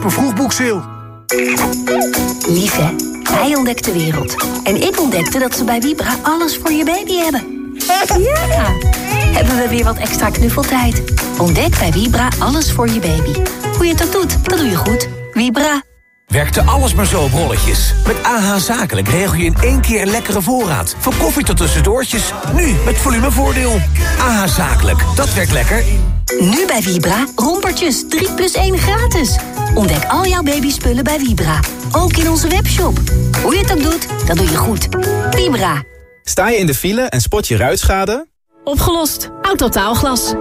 Voor vroegboekseil. Lief hè? Hij ontdekt de wereld. En ik ontdekte dat ze bij Vibra alles voor je baby hebben. Ja! Hebben we weer wat extra knuffeltijd. Ontdek bij Vibra alles voor je baby. Hoe je het ook doet, dat doe je goed. Vibra. Werkte alles maar zo op rolletjes. Met AH Zakelijk regel je in één keer een lekkere voorraad. Van koffie tot tussendoortjes. Nu met volumevoordeel. AH Zakelijk, dat werkt lekker. Nu bij Vibra, rompertjes 3 plus 1 gratis. Ontdek al jouw babyspullen bij Vibra. Ook in onze webshop. Hoe je het ook doet, dat doe je goed. Vibra. Sta je in de file en spot je ruitschade? Opgelost. Autotaalglas.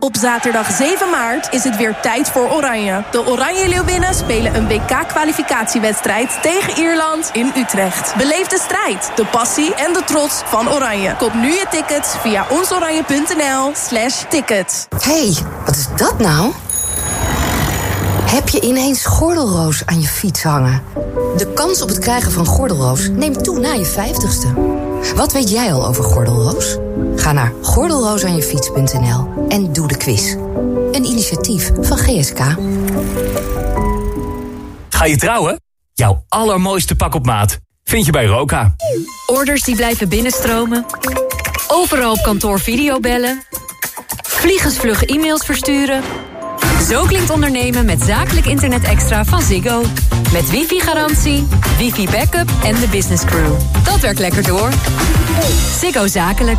Op zaterdag 7 maart is het weer tijd voor Oranje. De Oranje Leeuwinnen spelen een WK-kwalificatiewedstrijd tegen Ierland in Utrecht. Beleef de strijd, de passie en de trots van Oranje. Koop nu je tickets via onsoranje.nl slash tickets. hey, wat is dat nou? Heb je ineens gordelroos aan je fiets hangen? De kans op het krijgen van gordelroos neemt toe na je 50ste. Wat weet jij al over gordelroos? Ga naar gordelroosaanjefiets.nl en doe de quiz. Een initiatief van GSK. Ga je trouwen? Jouw allermooiste pak op maat vind je bij Roka. Orders die blijven binnenstromen. Overal op kantoor videobellen. Vliegensvlug e-mails versturen. Zo klinkt ondernemen met zakelijk internet extra van Ziggo. Met wifi-garantie, wifi-backup en de business crew. Dat werkt lekker door. Ziggo Zakelijk.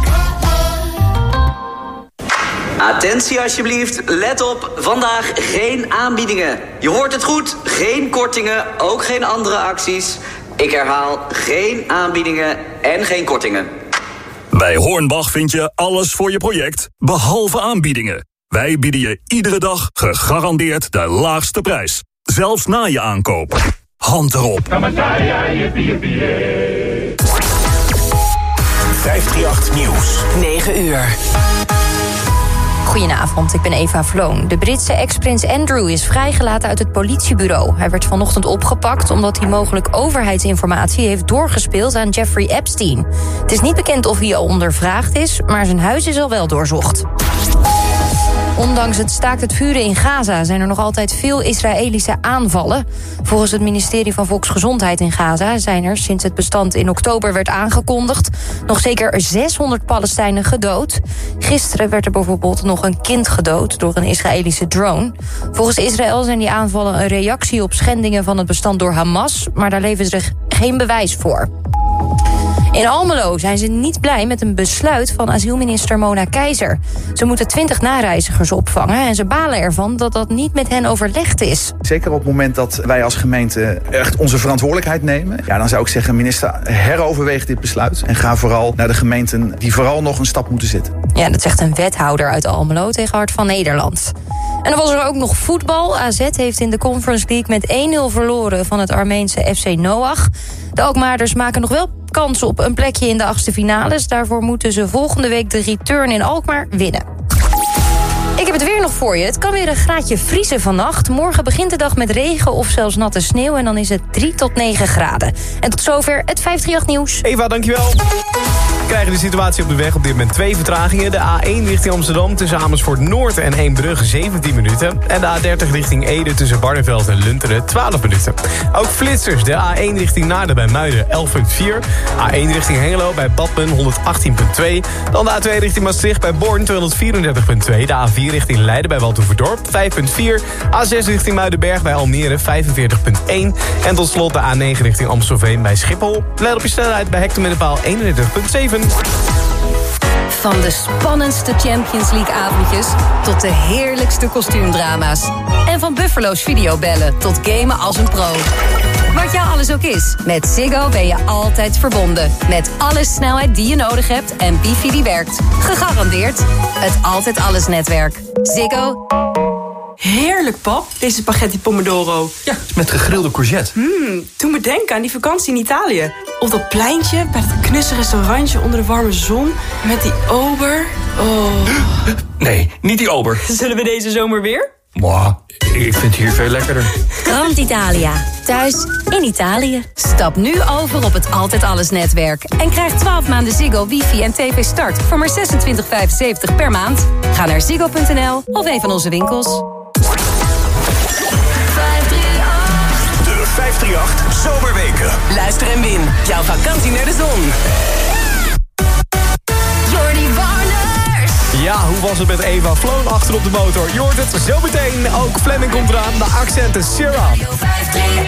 Attentie alsjeblieft, let op, vandaag geen aanbiedingen. Je hoort het goed, geen kortingen, ook geen andere acties. Ik herhaal, geen aanbiedingen en geen kortingen. Bij Hornbach vind je alles voor je project, behalve aanbiedingen. Wij bieden je iedere dag gegarandeerd de laagste prijs. Zelfs na je aankoop. Hand erop. 538 Nieuws. 9 uur. Goedenavond, ik ben Eva Vloon. De Britse ex-prins Andrew is vrijgelaten uit het politiebureau. Hij werd vanochtend opgepakt omdat hij mogelijk overheidsinformatie heeft doorgespeeld aan Jeffrey Epstein. Het is niet bekend of hij al ondervraagd is, maar zijn huis is al wel doorzocht. Ondanks het staakt het vuren in Gaza zijn er nog altijd veel Israëlische aanvallen. Volgens het ministerie van Volksgezondheid in Gaza zijn er sinds het bestand in oktober werd aangekondigd nog zeker 600 Palestijnen gedood. Gisteren werd er bijvoorbeeld nog een kind gedood door een Israëlische drone. Volgens Israël zijn die aanvallen een reactie op schendingen van het bestand door Hamas, maar daar leveren ze geen bewijs voor. In Almelo zijn ze niet blij met een besluit van asielminister Mona Keizer. Ze moeten 20 nareizigers opvangen en ze balen ervan dat dat niet met hen overlegd is. Zeker op het moment dat wij als gemeente echt onze verantwoordelijkheid nemen... Ja, dan zou ik zeggen, minister, heroverweeg dit besluit... en ga vooral naar de gemeenten die vooral nog een stap moeten zetten. Ja, dat zegt een wethouder uit Almelo tegen Hart van Nederland. En dan was er ook nog voetbal. AZ heeft in de Conference League met 1-0 verloren van het Armeense FC Noach. De Alkmaarders maken nog wel kans op een plekje in de achtste finales. Daarvoor moeten ze volgende week de return in Alkmaar winnen. Ik heb het weer nog voor je. Het kan weer een graadje vriezen vannacht. Morgen begint de dag met regen of zelfs natte sneeuw... en dan is het 3 tot 9 graden. En tot zover het 538 nieuws. Eva, dankjewel. We krijgen de situatie op de weg op dit moment twee vertragingen. De A1 richting Amsterdam tussen Amersfoort Noord en Eembrugge 17 minuten. En de A30 richting Ede tussen Barneveld en Lunteren 12 minuten. Ook flitsers. De A1 richting Naarden bij Muiden 11.4. A1 richting Hengelo bij Badmen 118.2. Dan de A2 richting Maastricht bij Born 234.2. De A4 richting Leiden bij Waldhoeverdorp 5.4. A6 richting Muidenberg bij Almere 45.1. En tot slot de A9 richting Amstelveen bij Schiphol. Let op je snelheid bij hectometerpaal 31.7. Van de spannendste Champions League avondjes tot de heerlijkste kostuumdrama's. En van Buffalo's videobellen tot gamen als een pro. Wat jou alles ook is, met Ziggo ben je altijd verbonden. Met alle snelheid die je nodig hebt en wifi die werkt. Gegarandeerd het Altijd Alles netwerk. Ziggo. Heerlijk, pap, deze spaghetti pomodoro. Ja, met gegrilde courgette. Mmm, doe me denken aan die vakantie in Italië. Op dat pleintje, bij dat knusse restaurantje onder de warme zon... met die ober. Oh. Nee, niet die ober. Zullen we deze zomer weer? Mwah, ik vind het hier veel lekkerder. Grand Italia. Thuis in Italië. Stap nu over op het Altijd Alles netwerk. En krijg 12 maanden Ziggo, wifi en tv start voor maar 26,75 per maand. Ga naar ziggo.nl of een van onze winkels. 538 zomerweken. Luister en win. Jouw vakantie naar de zon. Ja, hoe was het met Eva Floon achter op de motor? Je hoort het zo meteen. Ook Fleming komt eraan. De accenten Sarah. Baby,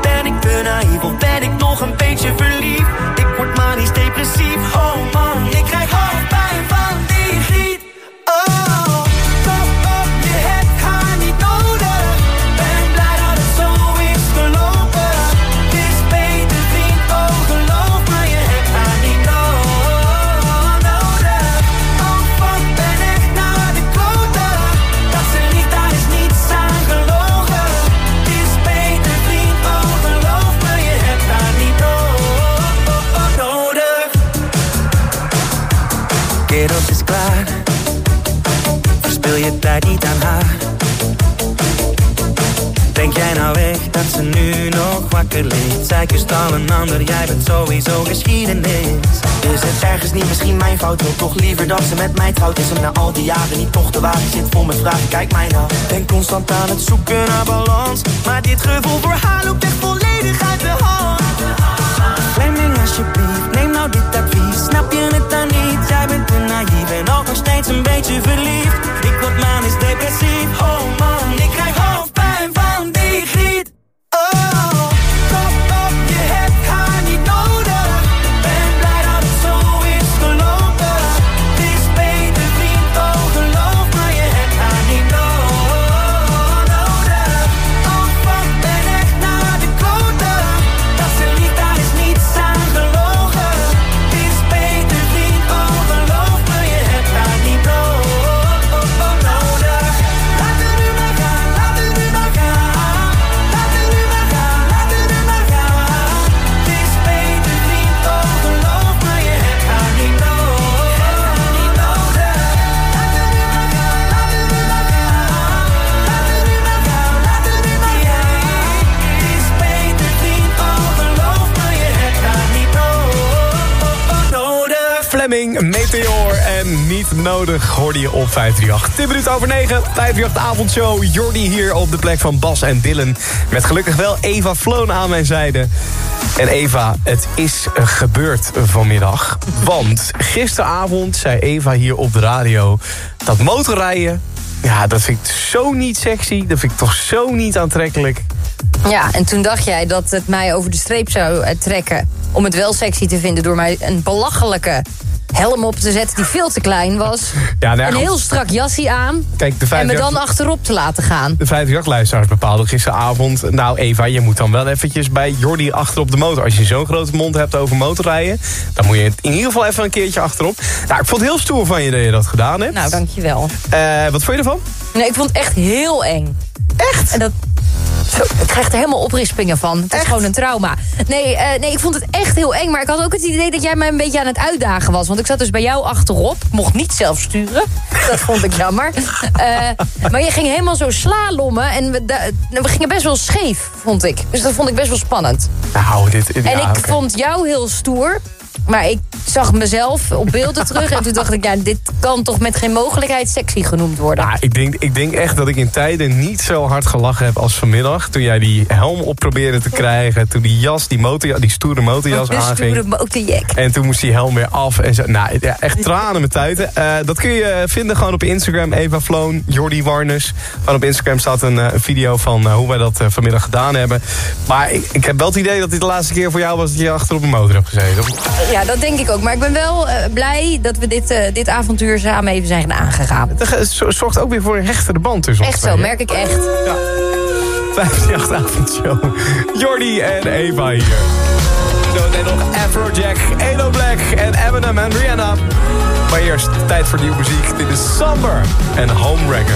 Te naïef ben ik nog een beetje verliefd? Ik word manisch depressief. Oh Kerels is klaar. Verspil je tijd niet aan haar. Denk jij nou echt dat ze nu nog wakker ligt? Zij kust al een ander, jij bent sowieso geschiedenis. Is het ergens niet misschien mijn fout? Wil toch liever dat ze met mij trouwt? Is hem na al die jaren niet toch de waarheid? Zit vol met vragen, kijk mij nou. Ben constant aan het zoeken naar balans. Maar dit gevoel voor haar loopt echt volledig uit de hand. Fleming alsjeblieft, neem nou dit advies. Snap je het dan niet? Bent te naïef en nog steeds een beetje verliefd. Ik word manisch depressief, oh Nodig hoorde je op 538. 10 minuten over 9, 538 avondshow. Jordi hier op de plek van Bas en Dylan. Met gelukkig wel Eva Floon aan mijn zijde. En Eva, het is gebeurd vanmiddag. Want gisteravond zei Eva hier op de radio... dat motorrijden, ja, dat vind ik zo niet sexy. Dat vind ik toch zo niet aantrekkelijk. Ja, en toen dacht jij dat het mij over de streep zou eh, trekken... om het wel sexy te vinden door mij een belachelijke helm op te zetten... die veel te klein was. Ja, nou ja, een heel strak jasje aan. Kijk, de en me 538 dan achterop te laten gaan. De 538-luisteraars bepaalden gisteravond... nou Eva, je moet dan wel eventjes bij Jordi achterop de motor. Als je zo'n grote mond hebt over motorrijden... dan moet je in ieder geval even een keertje achterop. Nou, ik vond het heel stoer van je dat je dat gedaan hebt. Nou, dankjewel. Eh, wat vond je ervan? Nee, ik vond het echt heel eng. Echt? En dat... Zo, ik krijg er helemaal oprispingen van. Het is gewoon een trauma. Nee, eh, nee, ik vond het echt heel eng. Maar ik had ook het idee dat jij mij een beetje aan het uitdagen was. Want ik zat dus bij jou achterop. Ik mocht niet zelf sturen. Dat vond ik jammer. Eh, maar je ging helemaal zo slalommen. En we, gingen best wel scheef, vond ik. Dus dat vond ik best wel spannend. Nou, dit... en ja, ik oké. vond jou heel stoer. Maar ik zag mezelf op beelden terug. En toen dacht ik, ja, dit kan toch met geen mogelijkheid sexy genoemd worden. Ja, ik denk, ik denk echt dat ik in tijden niet zo hard gelachen heb als vanmiddag. Toen jij die helm op probeerde te krijgen. Toen die jas, die, motorjas, die stoere motorjas De aanging. stoere motorjack. En toen moest die helm weer af. En zo. Nou, ja, echt tranen met tuiten. Eh, dat kun je vinden gewoon op Instagram. Eva Floon, Jordi Warners. Gewoon op Instagram staat een, eh, video van eh, hoe wij dat vanmiddag gedaan hebben. Maar ik, ik heb wel het idee dat dit de laatste keer voor jou was... dat je achter op een motor hebt gezeten. Ja, dat denk ik ook. Maar ik ben wel eh, blij dat we dit, eh, dit avontuur samen even zijn aangegaan. Het zo- zorgt ook weer voor een rechtere band tussen ons Echt zo, merk ik echt. Ja. 58 avondshow. Jordi en Eva hier. Zometeen nog Afrojack, Elo Black en Eminem en Rihanna. Maar eerst tijd voor nieuwe muziek. Dit is Somber en Homewrecker.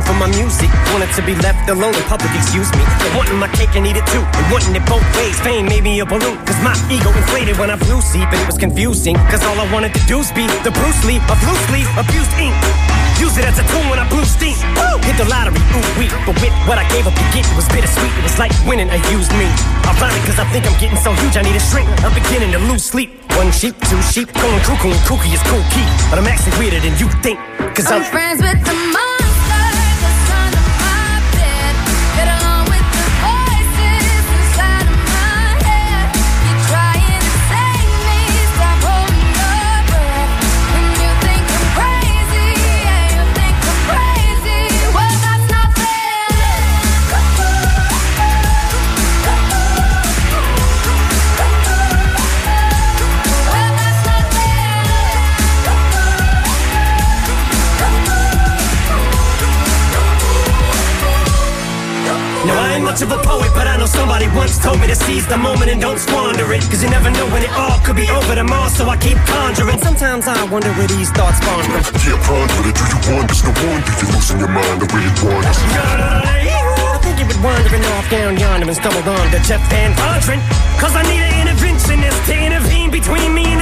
From my music. Wanted to be left alone in public, excuse me. But wanting my cake and eat it too. And wanting it both ways. Fame made me a balloon. Cause my ego inflated when I flew sleep. And it was confusing. Cause all I wanted to do was be the Bruce Lee of loosely abused ink. Use it as a tool when I blew steam. Woo! Hit the lottery, ooh wee. But with what I gave up to get, it was bittersweet. It was like winning a used me. i Ironic, cause I think I'm getting so huge, I need a shrink. I'm beginning to lose sleep. One sheep, two sheep, going cuckoo and kooky is cool key. But I'm actually weirder than you think. Cause I'm, I'm friends with the monster much of a poet, but I know somebody once told me to seize the moment and don't squander it. Cause you never know when it all could be over tomorrow, so I keep conjuring. Sometimes I wonder where these thoughts spawn from. Yeah, ponder it. Do you wonder? No wonder you're losing your mind the way it wanders. I think you've been wandering off down yonder and stumbled on to Jeff Van Vondren. Cause I need an interventionist to intervene between me and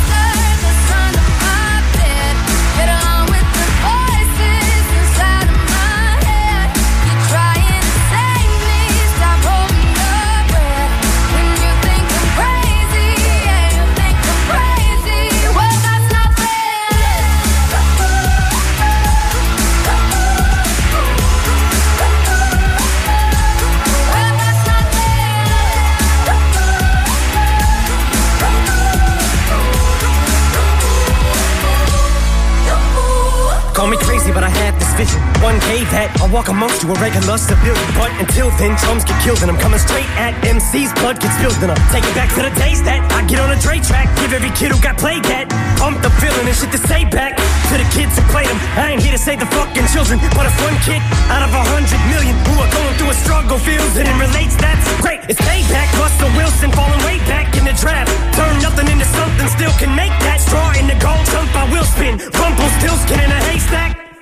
1K that I walk amongst you a regular civilian. But until then, chums get killed, and I'm coming straight at MC's blood gets spilled. And I'm taking back to the days that I get on a Dre track, give every kid who got played that. I'm the villain and shit to say back to the kids who played them. I ain't here to save the fucking children, but if one kid out of a hundred million who are going through a struggle feels it and relates, that's great. It's payback. Russell Wilson falling way back in the draft. Turn nothing into something, still can make that straw in the gold jump. I will spin. Rumble still skin in a haystack.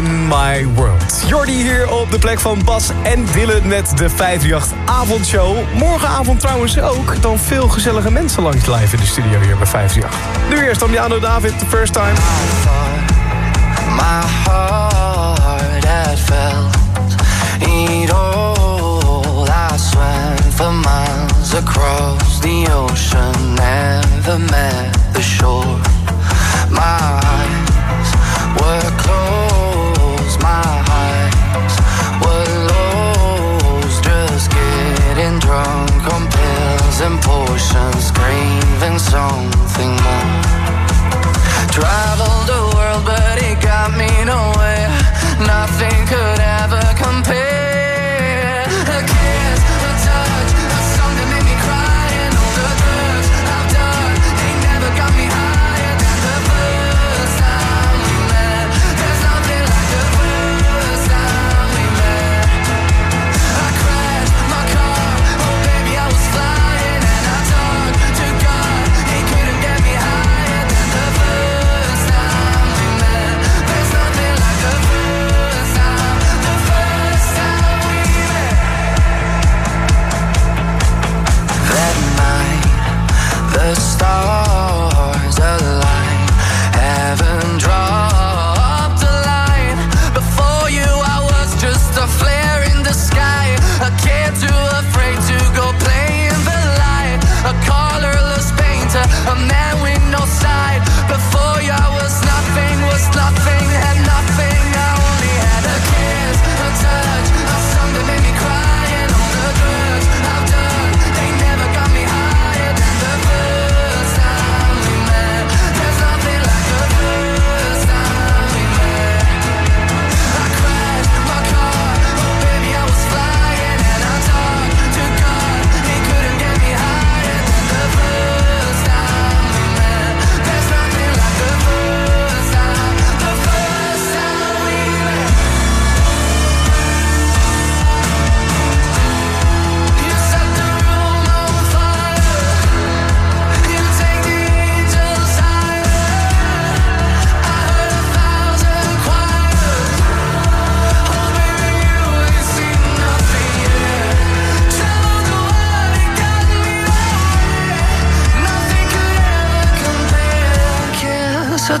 In My World. Jordi hier op de plek van Bas en Dylan met de 538 avondshow. Morgenavond trouwens ook. Dan veel gezellige mensen langs live in de studio hier bij 538. Nu eerst Damiano David, the first time. My heart had felt it all. I swam miles across the ocean. Never met the shore. My eyes. and potions, craving something more. Traveled the world, but it got me nowhere. Nothing could ever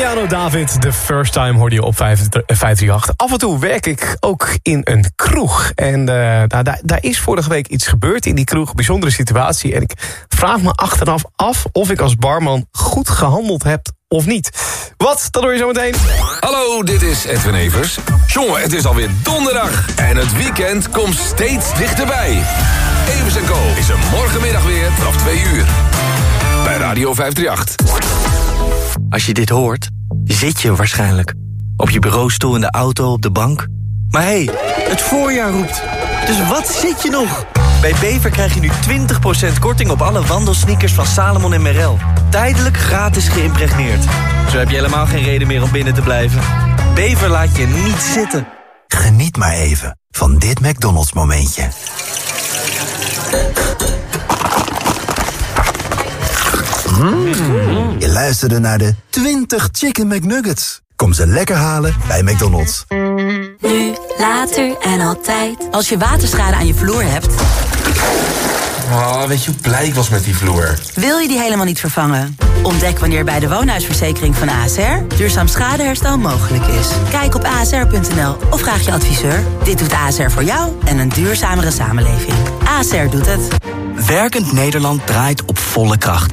Luciano David, the first time hoorde je op 538. Af en toe werk ik ook in een kroeg. En eh, daar, daar is vorige week iets gebeurd in die kroeg. Bijzondere situatie. En ik vraag me achteraf af of ik als barman goed gehandeld heb of niet. Wat? Dat hoor je zo meteen. Hallo, dit is Edwin Evers. Jongen, het is alweer donderdag en het weekend komt steeds dichterbij. Evers Co is er morgenmiddag weer vanaf 2 uur. Bij Radio 538. Als je dit hoort, zit je waarschijnlijk. Op je bureaustoel, in de auto, op de bank. Maar hé, hey, het voorjaar roept. Dus wat zit je nog? Bij Bever krijg je nu 20% korting op alle wandelsneakers van Salomon en Merrell. Tijdelijk gratis geïmpregneerd. Zo heb je helemaal geen reden meer om binnen te blijven. Bever laat je niet zitten. Geniet maar even van dit McDonald's momentje. Mm. Je luisterde naar de 20 Chicken McNuggets. Kom ze lekker halen bij McDonald's. Nu, later en altijd. Als je waterschade aan je vloer hebt... Oh, weet je hoe blij ik was met die vloer? Wil je die helemaal niet vervangen? Ontdek wanneer bij de woonhuisverzekering van ASR duurzaam schadeherstel mogelijk is. Kijk op asr.nl of vraag je adviseur. Dit doet ASR voor jou en een duurzamere samenleving. ASR doet het. Werkend Nederland draait op volle kracht.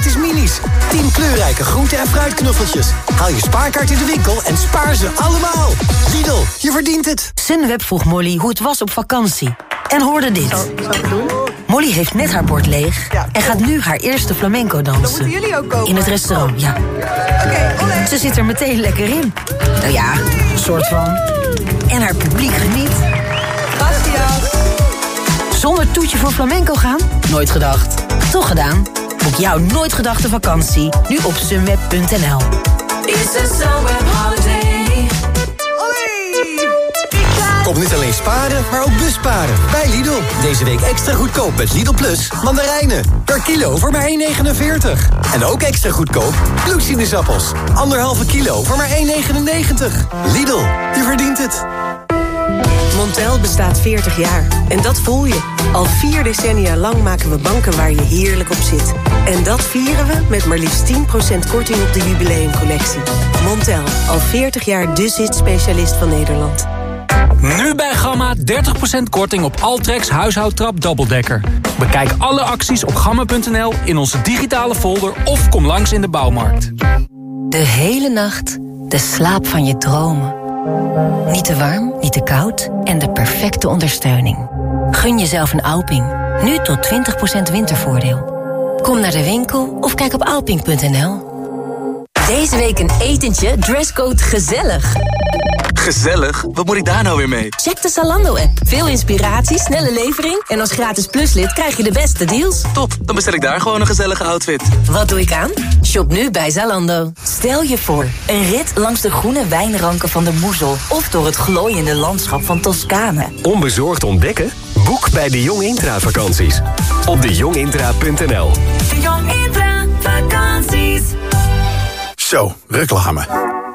Gratis minis. 10 kleurrijke groente- en fruitknuffeltjes. Haal je spaarkaart in de winkel en spaar ze allemaal. Lidl, je verdient het. Sunweb vroeg Molly hoe het was op vakantie. En hoorde dit. Molly heeft net haar bord leeg en gaat nu haar eerste flamenco dansen. Dan moeten jullie ook komen. In het restaurant, ja. Ze zit er meteen lekker in. Nou ja, een soort van. En haar publiek geniet. Zonder toetje voor flamenco gaan? Nooit gedacht. Toch gedaan? Boek jouw nooit gedachte vakantie nu op sunweb.nl. It's a Sunweb holiday. Kom niet alleen sparen, maar ook busparen. Bij Lidl. Deze week extra goedkoop met Lidl Plus mandarijnen. Per kilo voor maar 1,49. En ook extra goedkoop bloedsinusappels. Anderhalve kilo voor maar 1,99. Lidl, je verdient het. Montel bestaat 40 jaar. En dat voel je. Al vier decennia lang maken we banken waar je heerlijk op zit. En dat vieren we met maar liefst 10% korting op de jubileumcollectie. Montel, al 40 jaar de zit-specialist van Nederland. Nu bij Gamma 30% korting op Altrex huishoudtrap dubbeldekker. Bekijk alle acties op gamma.nl in onze digitale folder of kom langs in de bouwmarkt. De hele nacht de slaap van je dromen. Niet te warm, niet te koud en de perfecte ondersteuning. Gun jezelf een Alping. Nu tot 20% wintervoordeel. Kom naar de winkel of kijk op alping.nl. Deze week een etentje, dresscode gezellig. Gezellig? Wat moet ik daar nou weer mee? Check de Zalando-app. Veel inspiratie, snelle levering... en als gratis pluslid krijg je de beste deals. Top, dan bestel ik daar gewoon een gezellige outfit. Wat doe ik aan? Shop nu bij Zalando. Stel je voor, een rit langs de groene wijnranken van de Moezel... of door het glooiende landschap van Toscane. Onbezorgd ontdekken? Boek bij de Jong Intra vakanties. Op dejongintra.nl Jong Intra vakanties. Zo, reclame.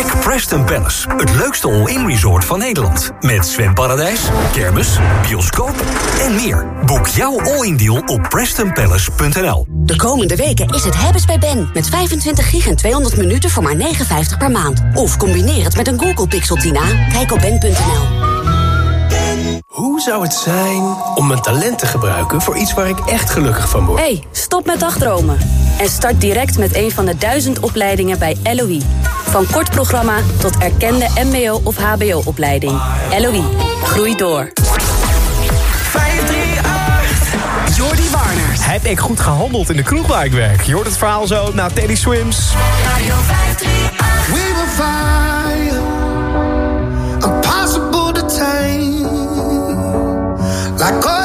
Ontdek Preston Palace, het leukste all-in resort van Nederland. Met zwemparadijs, kermis, bioscoop en meer. Boek jouw all-in deal op prestonpalace.nl. De komende weken is het Hebbes bij Ben. Met 25 gig en 200 minuten voor maar 59 per maand. Of combineer het met een Google Pixel Tina. Kijk op ben.nl. Hoe zou het zijn om mijn talent te gebruiken voor iets waar ik echt gelukkig van word? hey, stop met dagdromen. En start direct met een van de duizend opleidingen bij LOE. Van kort programma tot erkende mbo- of hbo-opleiding. LOE, groei door. 538 Jordi Warners. Heb ik goed gehandeld in de kroeg ik werk? Je hoort het verhaal zo na Teddy Swims. Radio 538. We will find a possible La cosa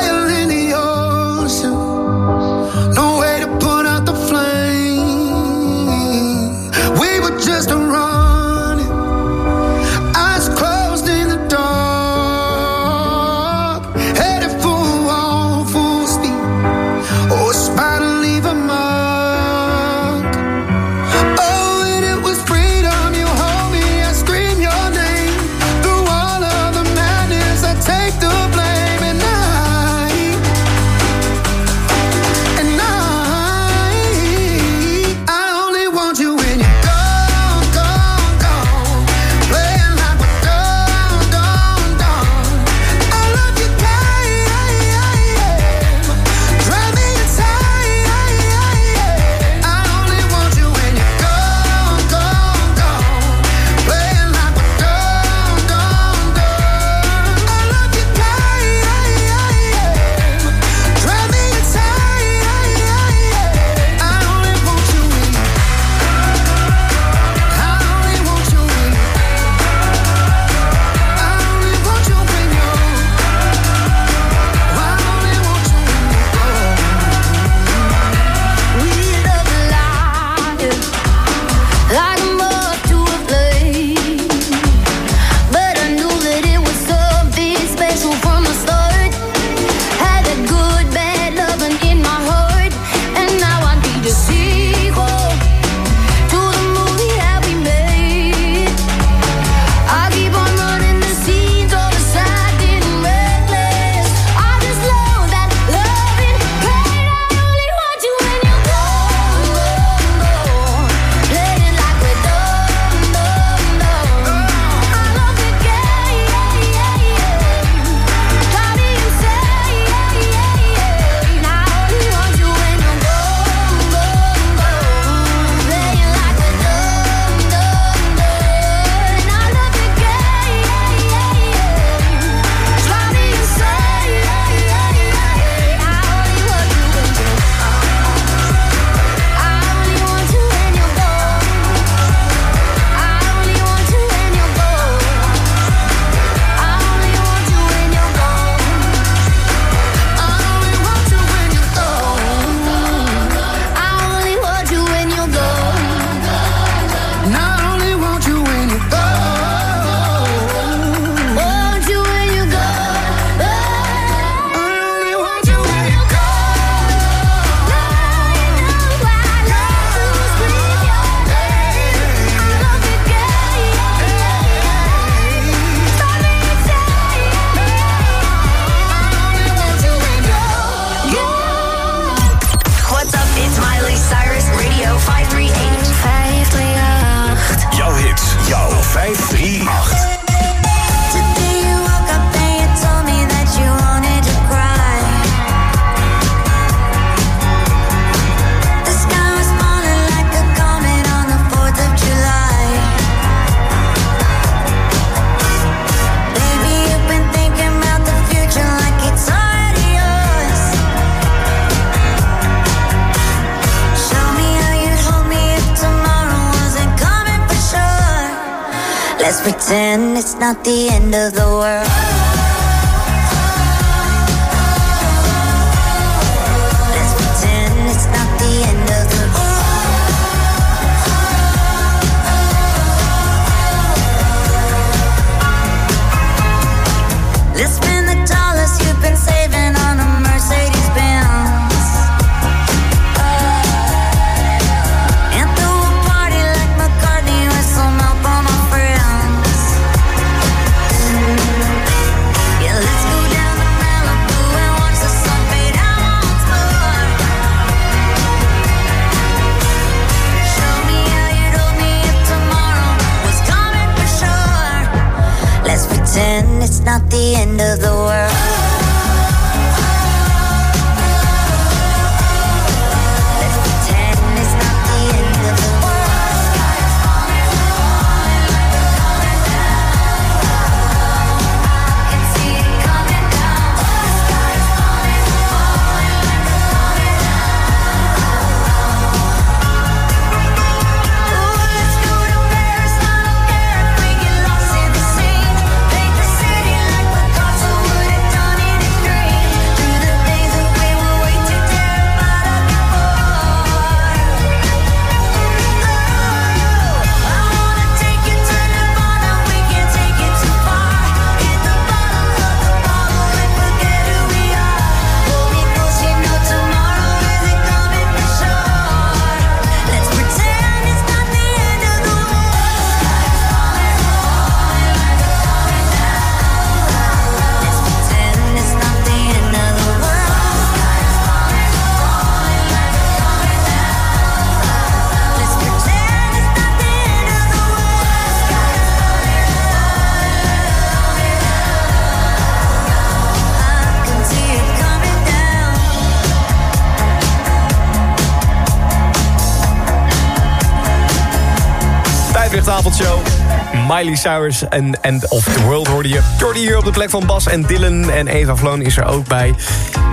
Miley Cyrus en End of the World hoorde je. Jordi hier op de plek van Bas en Dylan. En Eva Vloon is er ook bij.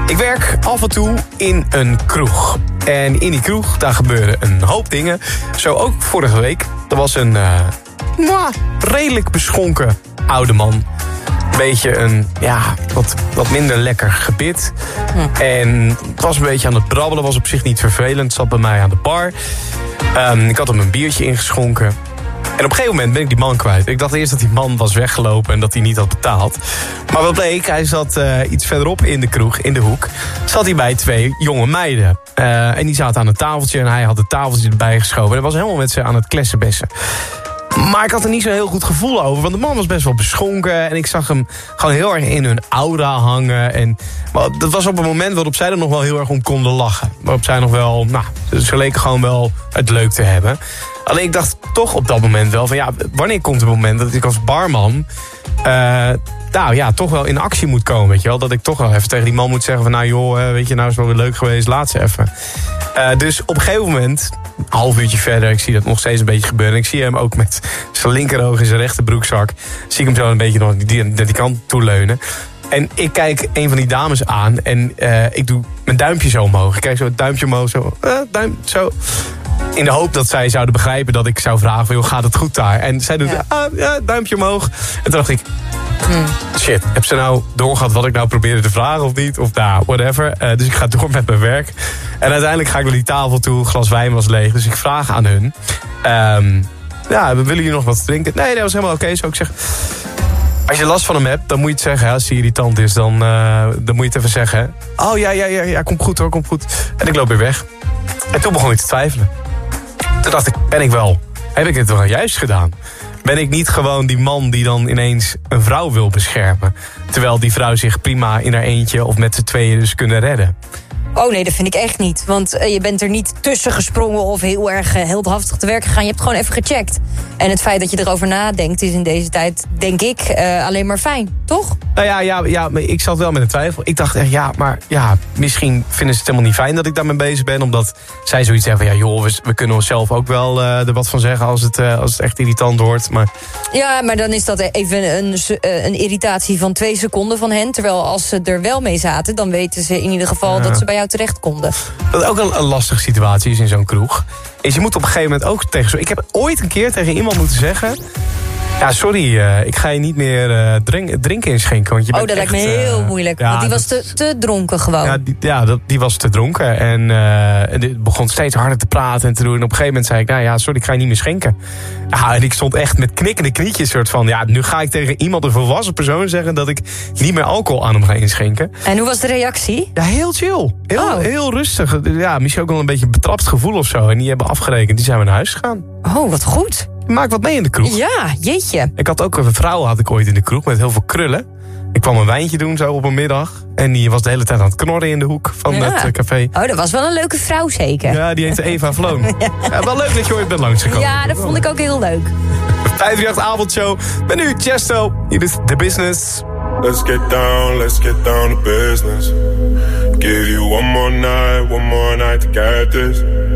Ik werk af en toe in een kroeg. En in die kroeg, daar gebeuren een hoop dingen. Zo ook vorige week. Er was een mwah, redelijk beschonken oude man. Beetje een, ja, wat, wat minder lekker gebit. En was een beetje aan het brabbelen. Was op zich niet vervelend. Zat bij mij aan de bar. Ehm, ik had hem een biertje ingeschonken. En op een gegeven moment ben ik die man kwijt. Ik dacht eerst dat die man was weggelopen en dat hij niet had betaald. Maar wat bleek, hij zat eh, iets verderop in de kroeg, in de hoek... zat hij bij twee jonge meiden. Eh, en die zaten aan een tafeltje en hij had het tafeltje erbij geschoven. En was helemaal met ze aan het klessenbessen. Maar ik had er niet zo'n heel goed gevoel over. Want de man was best wel beschonken. En ik zag hem gewoon heel erg in hun aura hangen. En dat was op een moment waarop zij er nog wel heel erg om konden lachen. Waarop zij nog wel, nou, ze leken gewoon wel het leuk te hebben. Alleen ik dacht toch op dat moment wel van ja, wanneer komt het moment dat ik als barman... eh, nou ja, toch wel in actie moet komen, weet je wel. Dat ik toch wel even tegen die man moet zeggen van... nou joh, eh, weet je, nou is wel weer leuk geweest, laat ze even. Eh, dus op een gegeven moment, een half uurtje verder... ik zie dat nog steeds een beetje gebeuren. Ik zie hem ook met zijn linkeroog in zijn rechterbroekzak... zie ik hem zo een beetje nog die, die, kant toe leunen. En ik kijk een van die dames aan en ik doe mijn duimpje zo omhoog. Ik kijk zo het duimpje omhoog, zo, eh, duim, zo. In de hoop dat zij zouden begrijpen dat ik zou vragen... Van, joh, gaat het goed daar? En zij doet Ja. ah, ja, duimpje omhoog. En toen dacht ik, shit, heb ze nou doorgehad wat ik nou probeerde te vragen of niet? Of nou, whatever. Eh, dus ik ga door met mijn werk. En uiteindelijk ga ik naar die tafel toe, glas wijn was leeg. Dus ik vraag aan hun, ehm, ja, willen jullie nog wat drinken? Nee, dat was helemaal oké. Zo ik zeg, als je last van hem hebt, dan moet je het zeggen. Als hij irritant is, dan, eh, dan moet je het even zeggen. Oh ja, ja, ja, ja, komt goed hoor, komt goed. En ik loop weer weg. En toen begon ik te twijfelen. Toen dacht ik, ben ik wel, heb ik het wel juist gedaan? Ben ik niet gewoon die man die dan ineens een vrouw wil beschermen? Terwijl die vrouw zich prima in haar eentje of met z'n tweeën dus kunnen redden. Oh nee, dat vind ik echt niet. Want eh, je bent er niet tussen gesprongen of heel erg eh, heldhaftig te werk gegaan. Je hebt gewoon even gecheckt. En het feit dat je erover nadenkt is in deze tijd, denk ik, eh, alleen maar fijn. Toch? Nou ja, ja, ja, maar ik zat wel met een twijfel. Ik dacht echt, ja, maar ja, misschien vinden ze het helemaal niet fijn dat ik daarmee bezig ben. Omdat zij zoiets hebben van, ja joh, we, we kunnen onszelf ook wel eh, er wat van zeggen als het, als het echt irritant wordt. Maar Ja, maar dan is dat even een, een irritatie van twee seconden van hen. Terwijl als ze er wel mee zaten, dan weten ze in ieder geval dat ze bij jou terecht konden. Wat ook een, een lastige situatie is in zo'n kroeg... is je moet op een gegeven moment ook tegen... zo- Ik heb ooit een keer tegen iemand moeten zeggen... Ja, sorry, eh, ik ga je niet meer eh, drink- drinken inschenken. Want je Oh, bent dat lijkt me heel eh, moeilijk. ja, want die was dat- te, te dronken gewoon. Ja, die, ja dat, die was te dronken. En, en die begon steeds harder te praten en te doen. En op een gegeven moment zei ik, nou ja, sorry, ik ga je niet meer schenken. Ja, en ik stond echt met knikkende knietjes soort van... ja, nu ga ik tegen iemand, een volwassen persoon zeggen... dat ik niet meer alcohol aan hem ga inschenken. En hoe was de reactie? Ja, heel chill. Heel, Oh. heel rustig. Ja, misschien ook wel een beetje een betrapt gevoel of zo. En die hebben afgerekend, die zijn we naar huis gegaan. Oh, wat goed. Maak wat mee in de kroeg. Ja, jeetje. Ik had ook een vrouw had ik ooit in de kroeg met heel veel krullen. Ik kwam een wijntje doen zo op een middag. En die was de hele tijd aan het knorren in de hoek van Ja. het eh, café. Oh, dat was wel een leuke vrouw zeker. Ja, die heet Eva Vloon. ja. wel leuk dat je ooit bent langsgekomen. Ja, dat vond ik ook heel leuk. 538 avondshow. Met nu Chesto. Hier is The Business. Let's get down, let's get down to business. Give you one more night, one more night to get this.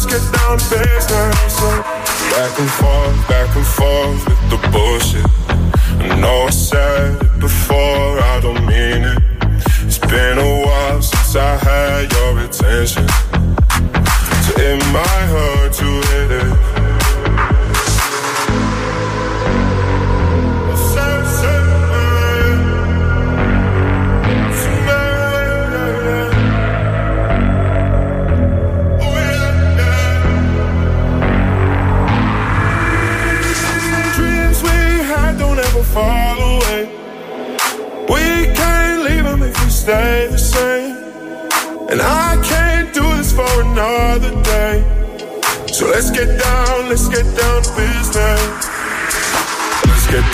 let's get down to business. Back and forth, back and forth with the bullshit. I know I said it before, I don't mean it. It's been a while since I had your attention.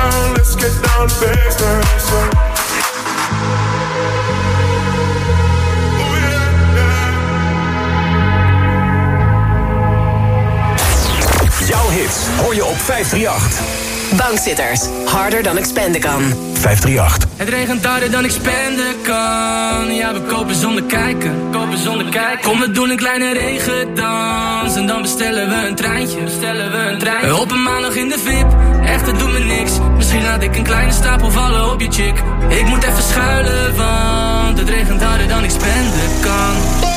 down, let's get down to business. Jouw hits hoor je op 538. Bankzitters, harder dan ik spenden kan. 538. Het regent harder dan ik spenden kan. Ja, we kopen zonder kijken. Kopen zonder kijken. Kom, we doen een kleine regendans. En dan bestellen we een treintje. Bestellen we een treintje. Op een maandag in de VIP. Echt, het doet me niks. Misschien laat ik een kleine stapel vallen op je chick. Ik moet even schuilen, want het regent harder dan ik spenden kan.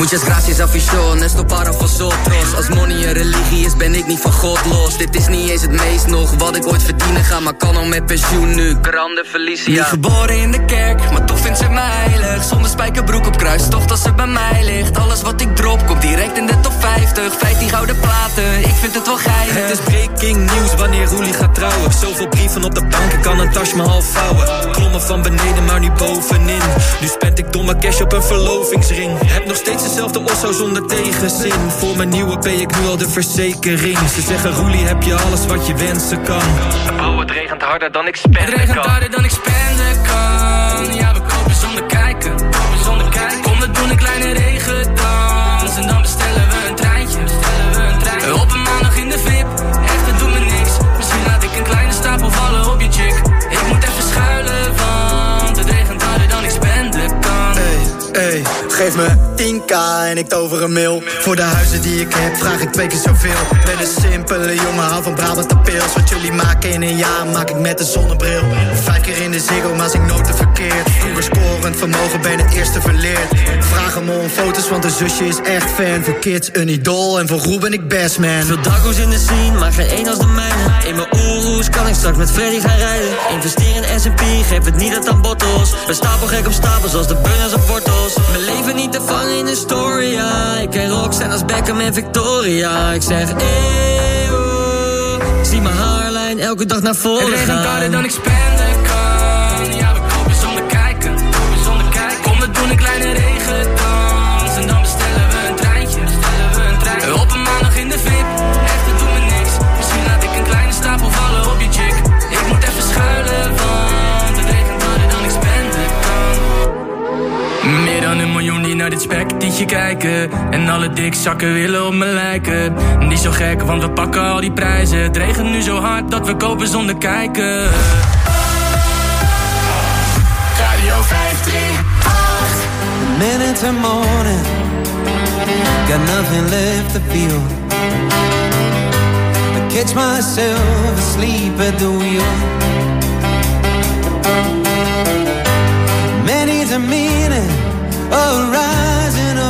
Muchas gracias afición, esto para vosotros. Als money een religie is, ben ik niet van God los. Dit is niet eens het meest nog wat ik ooit verdienen ga Maar kan al met pensioen nu, grande Felicia Niet geboren in de kerk, maar toch vindt ze mij heilig. Zonder spijkerbroek op kruis, toch dat ze bij mij ligt. Alles wat ik drop, komt direct in de top 50 15 gouden platen, ik vind het wel geinig. Het is breaking news wanneer Roelie gaat trouwen. Zoveel brieven op de bank, ik kan een tas me half vouwen. Klommen van beneden, maar nu bovenin. Nu spend ik domme cash op een verlovingsring. Heb nog steeds dezelfde osso zonder tegenzin Voor mijn nieuwe ben ik nu al de verzekering Ze zeggen Roelie, heb je alles wat je wensen kan Bro, het regent harder dan ik spenden kan. Het regent harder dan ik spenden kan. Ja, we kopen zonder kijken. Kopen zonder kijken. Kom, we doen een kleine regendans. En dan bestellen we een treintje. Bestellen we een treintje. Op een maandag in de VIP. Echt, het doet me niks. Misschien laat ik een kleine stapel vallen op je chick. Ik moet even schuilen, want het regent harder dan ik spenden kan. Hey, geef me 10k en ik tover een mil. Voor de huizen die ik heb vraag ik twee keer zoveel. Ben een simpele jongen, hou van Brabant pils. Wat jullie maken in een jaar maak ik met een zonnebril. Vijf keer in de ziggo, maar zing noten verkeerd. Vroeger scorend vermogen, ben het eerste verleerd. Vraag hem om foto's, want de zusje is echt fan. Voor kids een idool en voor Roel ben ik best man. Veel dago's in de scene, maar geen één als de mijne In mijn oeroes kan ik straks met Freddy gaan rijden Investeer in S&P, geef het niet uit aan bottles Ben stapel gek op stapels als de burners op wortels Mijn leven niet te vangen in de story, ja. Ik ken Roxanne als Beckham en Victoria. Ik zeg eeuw Zie mijn haarlijn elke dag naar voren Het regent harder dan ik spenden je kijken. En alle dikzakken willen op me lijken. Niet zo gek, want we pakken al die prijzen. Het regent nu zo hard dat we kopen zonder kijken. Radio 538. minute to morning. Got nothing left to feel. I catch myself asleep at the wheel. Many's a meaning of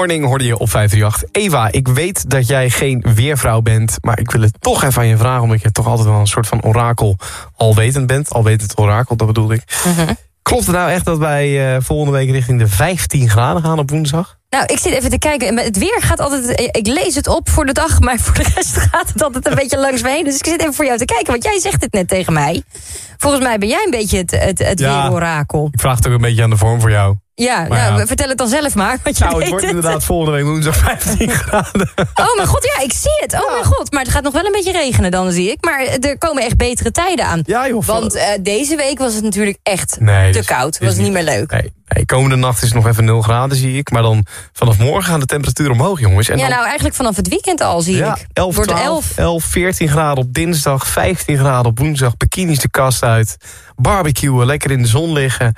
Morning hoorde je op 538. Eva, ik weet dat jij geen weervrouw bent... maar ik wil het toch even aan je vragen... omdat je toch altijd wel een soort van orakel alwetend bent. Alwetend orakel, dat bedoel ik. Klopt het nou echt dat wij eh, volgende week richting de 15 graden gaan op woensdag? Nou, ik zit even te kijken. en Het weer gaat altijd... Ik lees het op voor de dag, maar voor de rest gaat het altijd een beetje langs me heen. Dus ik zit even voor jou te kijken, want jij zegt het net tegen mij. Volgens mij ben jij een beetje het, het, het Ja. weerorakel. Ik vraag het ook een beetje aan de vorm voor jou. Ja, nou, ja. vertel het dan zelf maar. Want je Nou, het wordt het. inderdaad volgende week woensdag 15 graden. Oh mijn god, ja, ik zie het. Oh mijn god, maar het gaat nog wel een beetje regenen dan, zie ik. Maar er komen echt betere tijden aan. Ja, joh. Want eh, deze week was het natuurlijk echt Nee, te dus- koud. is was niet niet- meer leuk. Nee, nee, komende nacht is het nog even 0 graden, zie ik. Maar dan vanaf morgen gaan de temperaturen omhoog, jongens. En ja, dan, nou eigenlijk vanaf het weekend al, zie ja, ik. 11, Wordt 12, 11. 11, 14 graden op dinsdag, 15 graden op woensdag. Bikinis de kast uit, barbecuen, lekker in de zon liggen.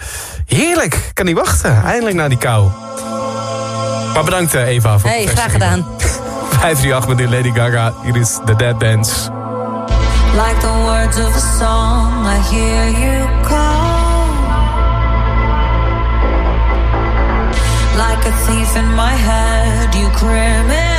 Heerlijk, kan niet wachten. Eindelijk naar die kou. Maar bedankt eh, Eva voor hey, de graag gedaan. 538 met de Lady Gaga. Hier is The Dead Dance. Like the words of a song, I hear you call. Like a thief in my head, you criminal.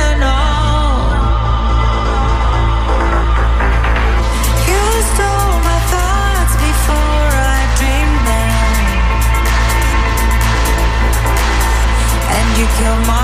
And you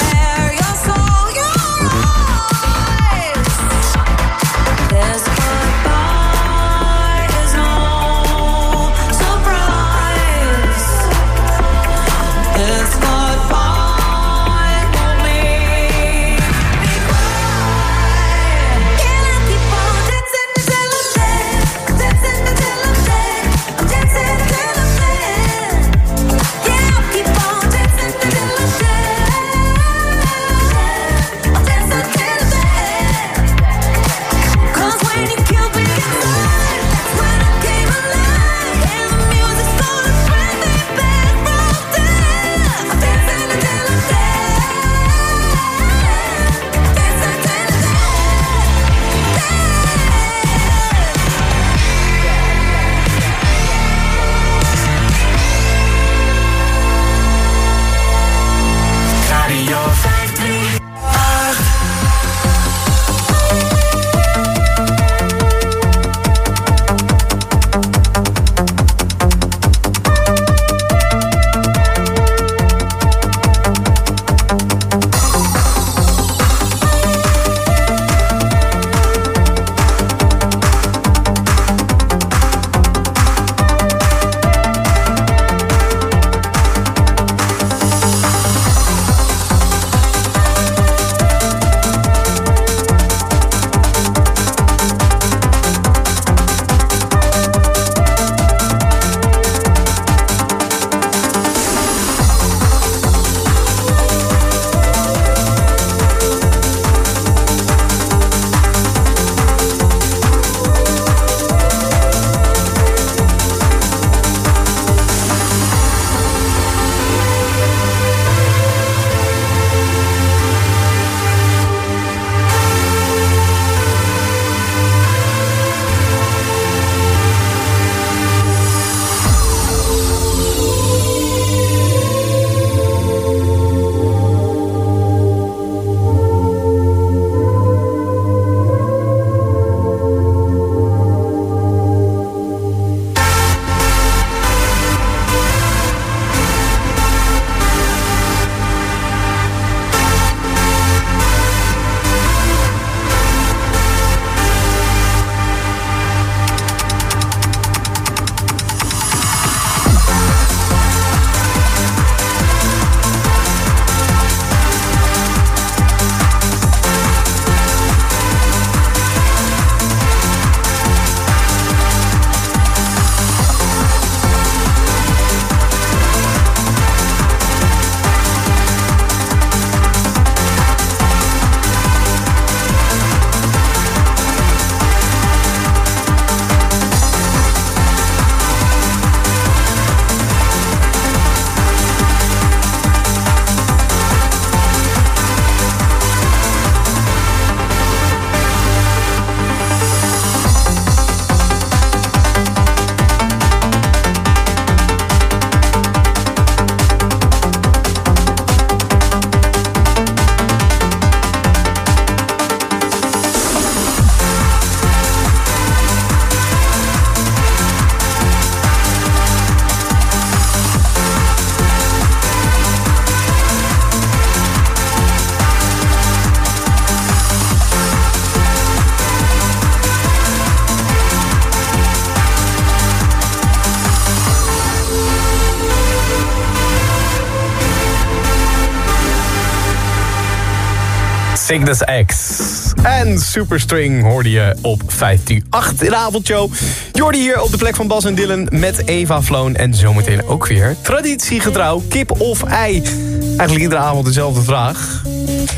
Cygnus X. En Superstring hoorde je op 538 in de avondshow. Jordi hier op de plek van Bas en Dylan met Eva Floon. En zometeen ook weer traditiegetrouw kip of ei. Eigenlijk iedere avond dezelfde vraag.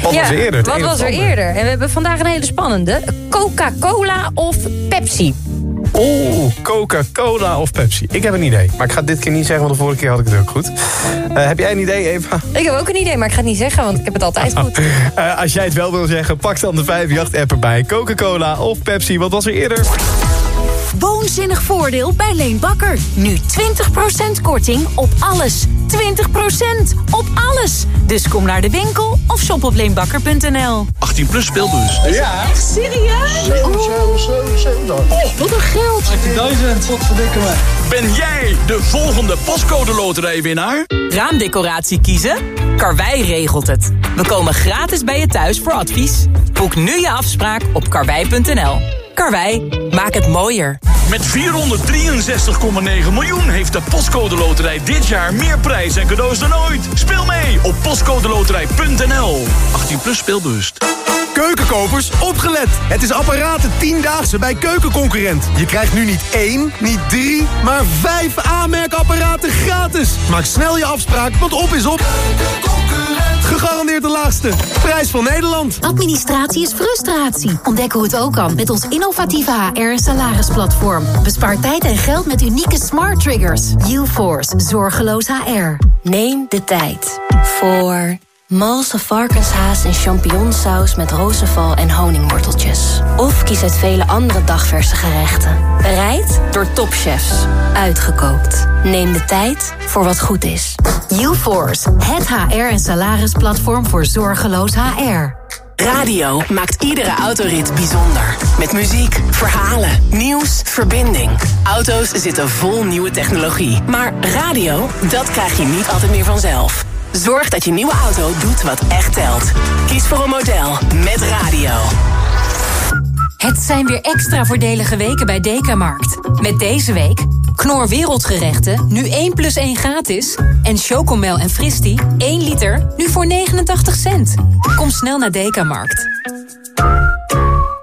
Wat was er eerder? Wat was er eerder? En we hebben vandaag een hele spannende. Coca-Cola of Pepsi? Oeh, Coca-Cola of Pepsi? Ik heb een idee, maar ik ga het dit keer niet zeggen, want de vorige keer had ik het ook goed. Eh, heb jij een idee, Eva? Ik heb ook een idee, maar ik ga het niet zeggen, want ik heb het altijd goed. Eh, als jij het wel wil zeggen, pak dan de 538-app erbij. Coca-Cola of Pepsi, wat was er eerder? Woonzinnig voordeel bij Leen Bakker. Nu 20% korting op alles. 20% op alles. Dus kom naar de winkel of shop op leenbakker.nl. 18 plus speelbus. Ja. Echt serieus? 7, 7, 7, Oh, wat een geld. 18.000. Wat verdikken me. Ben jij de volgende pascode loterijwinnaar? Raamdecoratie kiezen? Karwei regelt het. We komen gratis bij je thuis voor advies. Boek nu je afspraak op karwei.nl. Karwei, maak het mooier. Met 463,9 miljoen heeft de Postcode Loterij dit jaar meer prijs en cadeaus dan ooit. Speel mee op postcodeloterij.nl. 18 plus speelbewust. Keukenkopers, opgelet! Het is apparaten 10-daagse bij Keukenconcurrent. Je krijgt nu niet één, niet drie, maar vijf aanmerkapparaten gratis. Maak snel je afspraak, want op is op. Gegarandeerd de laagste. Prijs van Nederland. Administratie is frustratie. Ontdek hoe het ook kan met ons innovatieve HR- en salarisplatform. Bespaar tijd en geld met unieke smart triggers. UForce, zorgeloos HR. Neem de tijd voor malse varkenshaas en champignonsaus met rozenval en honingworteltjes. Of kies uit vele andere dagverse gerechten. Bereid door topchefs. Uitgekookt. Neem de tijd voor wat goed is. UForce, het HR- en salarisplatform voor zorgeloos HR. Radio maakt iedere autorit bijzonder. Met muziek, verhalen, nieuws, verbinding. Auto's zitten vol nieuwe technologie. Maar radio, dat krijg je niet altijd meer vanzelf. Zorg dat je nieuwe auto doet wat echt telt. Kies voor een model met radio. Het zijn weer extra voordelige weken bij Dekamarkt. Met deze week Knor Wereldgerechten, nu 1 plus 1 gratis. En Chocomel en Fristi, 1 liter, nu voor 89 cent. Kom snel naar Dekamarkt.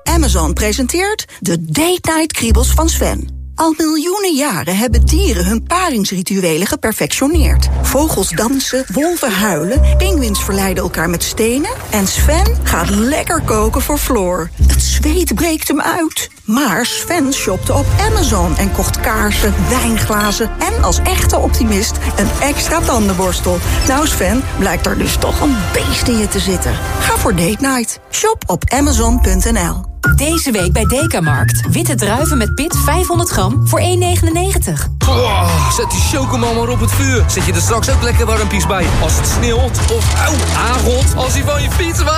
Amazon presenteert de Date Night Kriebels van Sven. Al miljoenen jaren hebben dieren hun paringsrituelen geperfectioneerd. Vogels dansen, wolven huilen, pinguïns verleiden elkaar met stenen... en Sven gaat lekker koken voor Floor. Het zweet breekt hem uit. Maar Sven shopte op Amazon en kocht kaarsen, wijnglazen... en als echte optimist een extra tandenborstel. Nou Sven, blijkt er dus toch een beest in je te zitten. Ga voor date night. Shop op amazon.nl. Deze week bij Dekamarkt. Witte druiven met pit 500 gram voor 1,99. Oh, zet die chocomel maar op het vuur. Zet je er straks ook lekker warmpies bij. Als het sneeuwt of aangot. Als hij van je fiets waait.